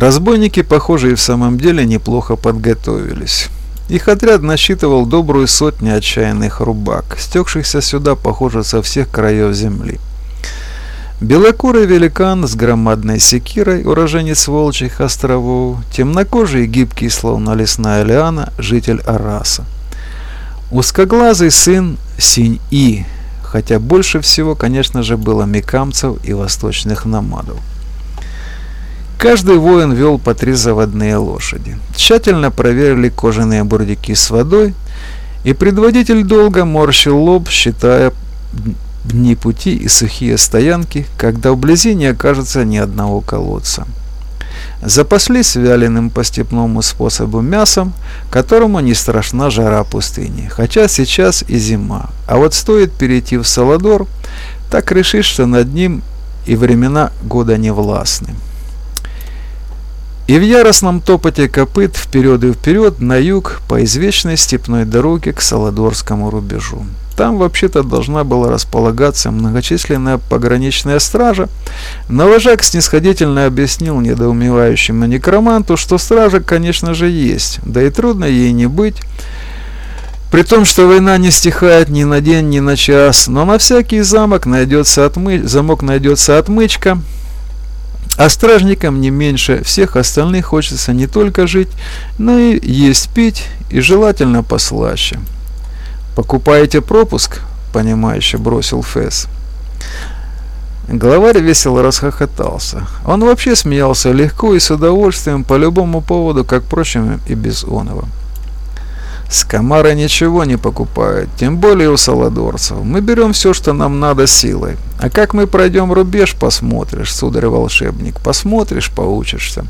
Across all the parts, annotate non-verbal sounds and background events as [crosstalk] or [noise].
Разбойники, похоже, и в самом деле неплохо подготовились. Их отряд насчитывал добрую сотню отчаянных рубак, стекшихся сюда, похоже, со всех краев земли. Белокурый великан с громадной секирой, уроженец Волчьих островов, темнокожий и гибкий, словно лесная лиана, житель Араса. Узкоглазый сын Синь-И, хотя больше всего, конечно же, было мекамцев и восточных намадов. Каждый воин вел по три заводные лошади. Тщательно проверили кожаные бурдюки с водой, и предводитель долго морщил лоб, считая дни пути и сухие стоянки, когда вблизи не окажется ни одного колодца. Запаслись вяленым по степному способу мясом, которому не страшна жара пустыни, хотя сейчас и зима. А вот стоит перейти в Саладор, так решишь, что над ним и времена года не властны. И в яростном топоте копыт вперед и вперед на юг по извечной степной дороге к Саладорскому рубежу. Там вообще-то должна была располагаться многочисленная пограничная стража, но вожак снисходительно объяснил недоумевающему некроманту, что стража, конечно же, есть, да и трудно ей не быть, при том, что война не стихает ни на день, ни на час, но на всякий замок найдется отмы... замок найдется отмычка, а стражникам не меньше всех остальных хочется не только жить, но и есть пить, и желательно послаще. «Покупаете пропуск?» – понимающе бросил Фэс. Главарь весело расхохотался. Он вообще смеялся легко и с удовольствием по любому поводу, как, впрочем, и без оного. С Камара ничего не покупают, тем более у саладорцев. Мы берем все, что нам надо силой. А как мы пройдем рубеж, посмотришь, сударь-волшебник. Посмотришь, поучишься.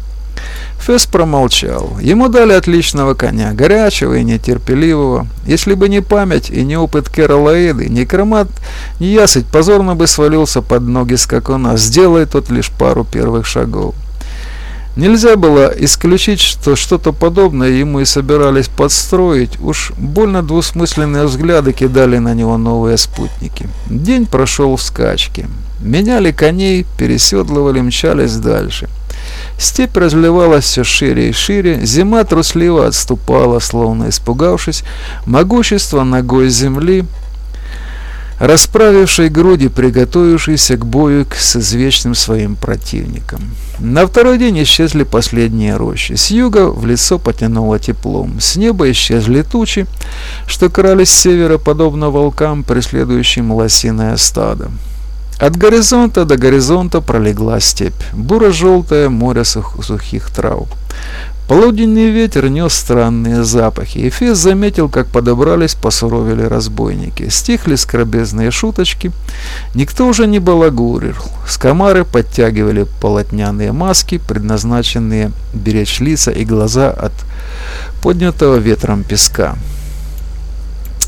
Фесс промолчал. Ему дали отличного коня, горячего и нетерпеливого. Если бы не память и не опыт Керолаиды, некромат неясыть позорно бы свалился под ноги скакуна, сделай тот лишь пару первых шагов. Нельзя было исключить, что что-то подобное ему и собирались подстроить. Уж больно двусмысленные взгляды кидали на него новые спутники. День прошел в скачке. Меняли коней, переседлывали, мчались дальше. Степь разливалась все шире и шире, зима трусливо отступала, словно испугавшись могущества ногой земли, расправившей груди, приготовившейся к бою с извечным своим противником. На второй день исчезли последние рощи. С юга в лицо потянуло теплом. С неба исчезли тучи, что крались с севера, подобно волкам, преследующим лосиное стадо. От горизонта до горизонта пролегла степь, буро-желтое море сух сухих трав. Полуденный ветер нес странные запахи, и Фес заметил, как подобрались, посуровили разбойники. Стихли скоробезные шуточки, никто уже не балагурил. Скамары подтягивали полотняные маски, предназначенные беречь лица и глаза от поднятого ветром песка.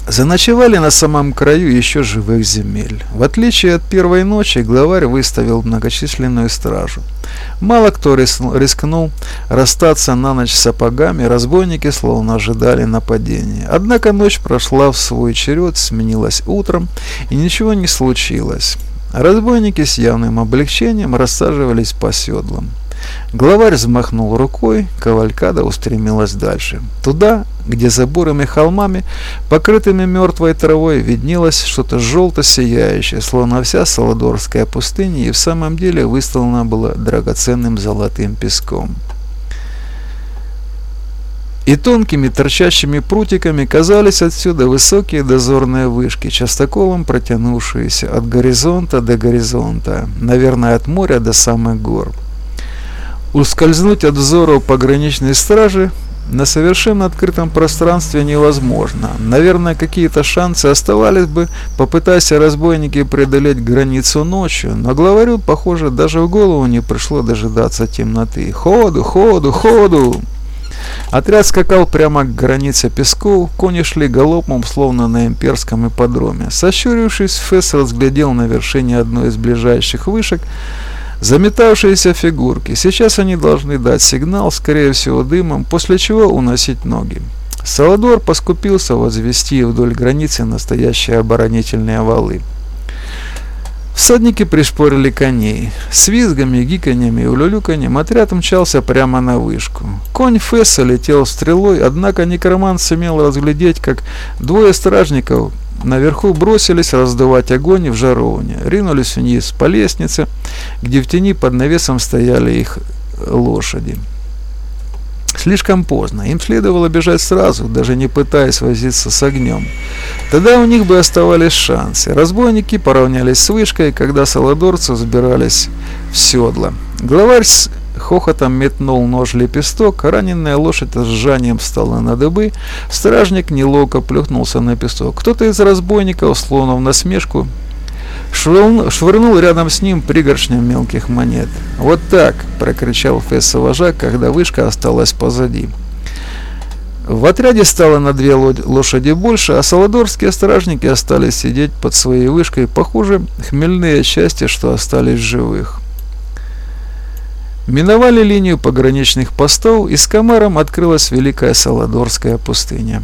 Заночевали на самом краю еще живых земель. В отличие от первой ночи, главарь выставил многочисленную стражу. Мало кто рискнул расстаться на ночь сапогами, разбойники словно ожидали нападения. Однако ночь прошла в свой черед, сменилась утром, и ничего не случилось. Разбойники с явным облегчением рассаживались по седлам. Главарь взмахнул рукой, кавалькада устремилась дальше. Туда, где за бурыми холмами, покрытыми мертвой травой, виднелось что-то желто-сияющее, словно вся Саладорская пустыня и в самом деле выстлана была драгоценным золотым песком. И тонкими торчащими прутиками казались отсюда высокие дозорные вышки, частоколом протянувшиеся от горизонта до горизонта, наверное, от моря до самых гор. Ускользнуть от взоров пограничной стражи на совершенно открытом пространстве невозможно. Наверное, какие-то шансы оставались бы, попытаясь разбойники преодолеть границу ночью, но главарю, похоже, даже в голову не пришло дожидаться темноты. «Ходу, ходу, ходу!» Отряд скакал прямо к границе песков, кони шли галопом, словно на имперском ипподроме. Сощурившись, Фесс разглядел на вершине одной из ближайших вышек Заметавшиеся фигурки. Сейчас они должны дать сигнал, скорее всего дымом, после чего уносить ноги. Саладор поскупился возвести вдоль границы настоящие оборонительные валы. Всадники пришпорили коней. С визгами, гиканьями и улюлюканьем отряд мчался прямо на вышку. Конь Фесса летел стрелой, однако некромант сумел разглядеть, как двое стражников наверху бросились раздувать огонь в жаровне, ринулись вниз по лестнице, где в тени под навесом стояли их лошади. Слишком поздно. Им следовало бежать сразу, даже не пытаясь возиться с огнем. Тогда у них бы оставались шансы. Разбойники поравнялись с вышкой, когда саладорцы взбирались в седло. Главарь хохотом метнул нож лепесток, раненая лошадь с сжанием встала на дыбы, стражник неловко плюхнулся на песок. Кто-то из разбойников, словно в насмешку, швырнул, швырнул рядом с ним пригоршню мелких монет. «Вот так!» – прокричал Фесса вожак, когда вышка осталась позади. В отряде стало на две лошади больше, а саладорские стражники остались сидеть под своей вышкой, похоже, хмельные счастья, что остались живых. Миновали линию пограничных постов, и с Камаром открылась великая Саладорская пустыня.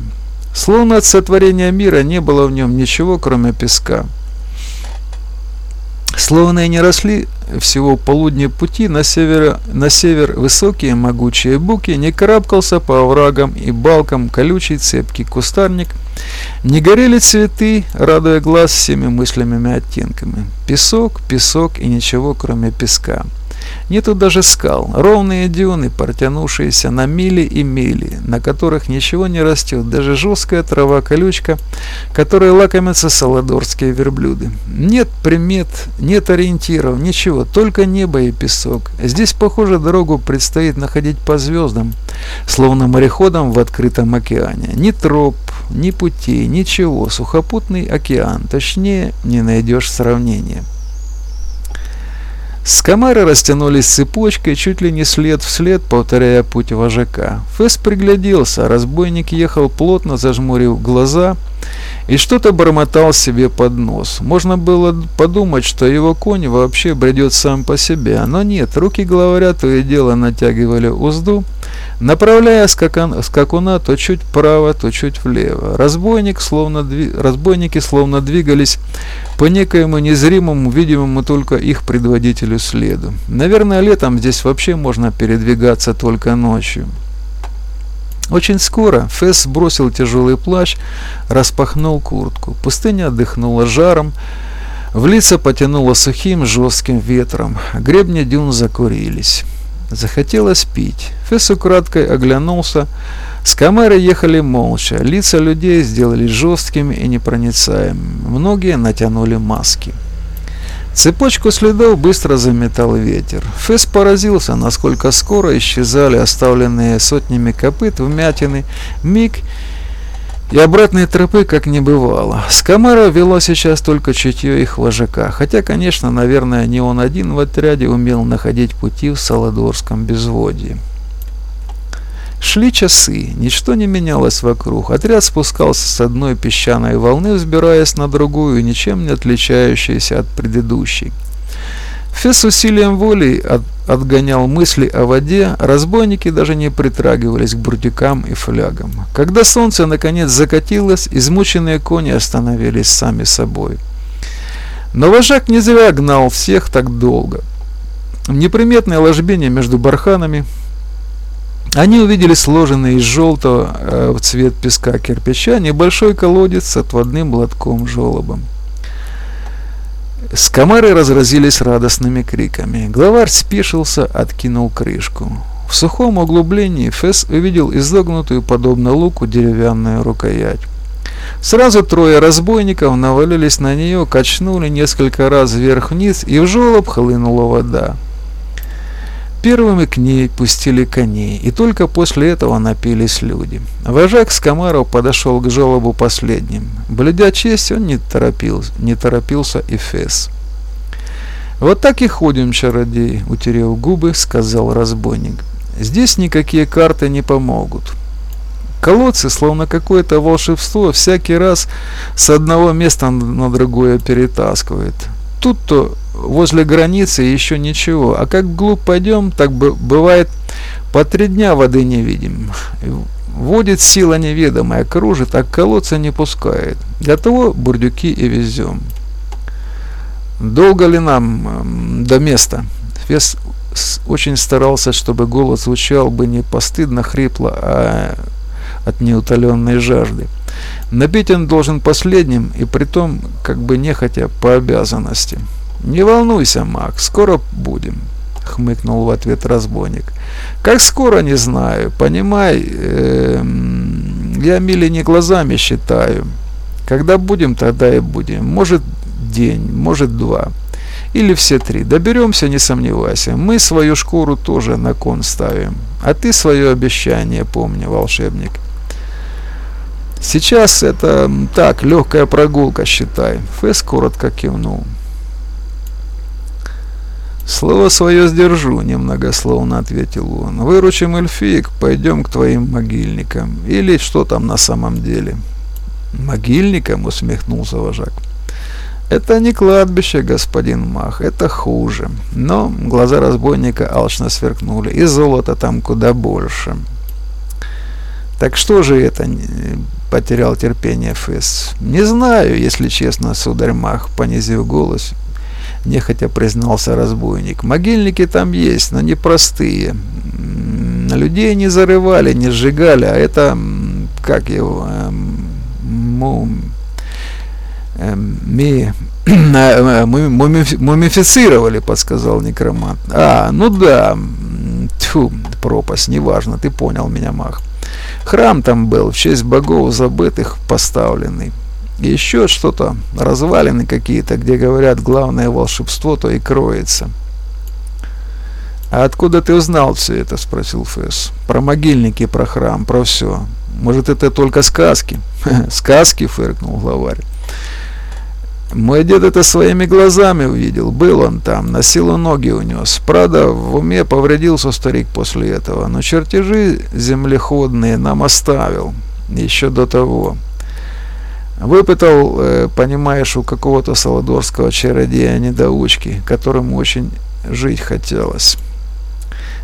Словно от сотворения мира не было в нем ничего, кроме песка – Словно и не росли всего полудня пути на север, на север высокие могучие буки, не карабкался по оврагам и балкам колючий цепкий кустарник, не горели цветы, радуя глаз всеми мыслями оттенками. Песок, песок и ничего кроме песка. Нету даже скал, ровные дюны, протянувшиеся на мили и мили, на которых ничего не растет, даже жесткая трава-колючка, которой лакомятся саладорские верблюды. Нет примет, нет ориентиров, ничего, только небо и песок. Здесь, похоже, дорогу предстоит находить по звездам, словно мореходом в открытом океане. Ни троп, ни путей, ничего, сухопутный океан, точнее не найдешь сравнения. Скамары растянулись цепочкой, чуть ли не след в след, повторяя путь вожака. Фэс пригляделся, разбойник ехал плотно, зажмурив глаза, и что-то бормотал себе под нос. Можно было подумать, что его конь вообще бредет сам по себе, но нет, руки главаря то и дело натягивали узду, направляя скакан, скакуна то чуть вправо, то чуть влево. Разбойник словно дви... Разбойники словно двигались по некоему незримому, видимому только их предводителю следу. Наверное, летом здесь вообще можно передвигаться только ночью. Очень скоро Фесс бросил тяжелый плащ, распахнул куртку. Пустыня отдыхнула жаром, в лица потянуло сухим жестким ветром, гребни дюн закурились. Захотелось пить. Фесс украдкой оглянулся. С камеры ехали молча. Лица людей сделались жесткими и непроницаемыми. Многие натянули маски. Цепочку следов быстро заметал ветер. Фесс поразился, насколько скоро исчезали оставленные сотнями копыт вмятины, миг и обратной тропы как не бывало. Скамара вела сейчас только чутье их вожака, хотя, конечно, наверное, не он один в отряде умел находить пути в Саладорском безводье. Шли часы, ничто не менялось вокруг. Отряд спускался с одной песчаной волны, взбираясь на другую, ничем не отличающейся от предыдущей. Фесс усилием воли от, отгонял мысли о воде, разбойники даже не притрагивались к бурдюкам и флягам. Когда солнце наконец закатилось, измученные кони остановились сами собой. Но вожак не зря гнал всех так долго. В неприметной ложбине между барханами они увидели сложенный из желтого э, в цвет песка кирпича небольшой колодец с отводным лотком-желобом. Скамары разразились радостными криками. Главарь спешился, откинул крышку. В сухом углублении Фесс увидел изогнутую, подобно луку, деревянную рукоять. Сразу трое разбойников навалились на нее, качнули несколько раз вверх-вниз, и в желоб хлынула вода. Первыми к ней пустили коней, и только после этого напились люди. Вожак Скамаров подошел к желобу последним. Блюдя честь, он не, торопился, не торопился и фес. «Вот так и ходим, чародей», — утерев губы, сказал разбойник. «Здесь никакие карты не помогут». Колодцы, словно какое-то волшебство, всякий раз с одного места на другое перетаскивает. Тут-то возле границы еще ничего, а как вглубь пойдем, так бы бывает по три дня воды не видим. Водит сила неведомая, кружит, а колодца не пускает. Для того бурдюки и везем. Долго ли нам до места? Фес очень старался, чтобы голос звучал бы не постыдно хрипло, а от неутоленной жажды. Набить он должен последним, и притом, как бы нехотя, по обязанности. «Не волнуйся, Мак, скоро будем», — хмыкнул в ответ разбойник. «Как скоро, не знаю. Понимай, э, я мили не глазами считаю. Когда будем, тогда и будем. Может, день, может, два. Или все три. Доберемся, не сомневайся. Мы свою шкуру тоже на кон ставим. А ты свое обещание помни, волшебник». Сейчас это так, легкая прогулка, считай. Фэс коротко кивнул. «Слово свое сдержу», — немногословно ответил он. «Выручим эльфиек, пойдем к твоим могильникам. Или что там на самом деле?» «Могильникам?» — усмехнулся вожак. «Это не кладбище, господин Мах, это хуже. Но глаза разбойника алчно сверкнули, и золота там куда больше». «Так что же это?» — потерял терпение Фэс. «Не знаю, если честно, сударь Мах», — понизив голос, нехотя признался разбойник. «Могильники там есть, но непростые. Людей не зарывали, не сжигали, а это, как его, эм, му, эм, ми, [clears throat] э, мумифицировали, подсказал некромант. А, ну да, тьфу, пропасть, неважно, ты понял меня, Мах. Храм там был, в честь богов забытых поставленный. Еще что-то, развалины какие-то, где говорят, главное волшебство то и кроется. «А откуда ты узнал все это?» – спросил Фэс. «Про могильники, про храм, про все. Может, это только сказки?» [laughs] «Сказки?» – фыркнул главарь. Мой дед это своими глазами увидел. Был он там, на силу ноги унес. Правда, в уме повредился старик после этого, но чертежи землеходные нам оставил еще до того. Выпытал, э, понимаешь, у какого-то саладорского чародея-недоучки, которому очень жить хотелось.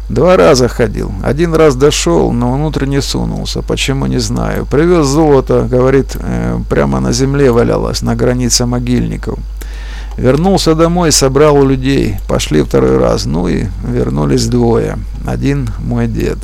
Два раза ходил. Один раз дошел, но внутрь не сунулся. Почему, не знаю. Привез золото, говорит, э, прямо на земле валялось, на границе могильников. Вернулся домой, собрал у людей. Пошли второй раз. Ну и вернулись двое. Один мой дед.